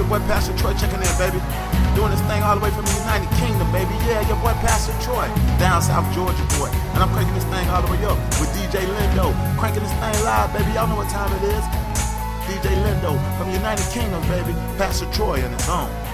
your boy Pastor Troy checking in, baby. Doing this thing all the way from the United Kingdom, baby. Yeah, your boy Pastor Troy, down South Georgia boy. And I'm cranking this thing all the way up with DJ Lindo. Cranking this thing live, baby. Y'all know what time it is. DJ Lindo from the United Kingdom, baby. Pastor Troy in his own.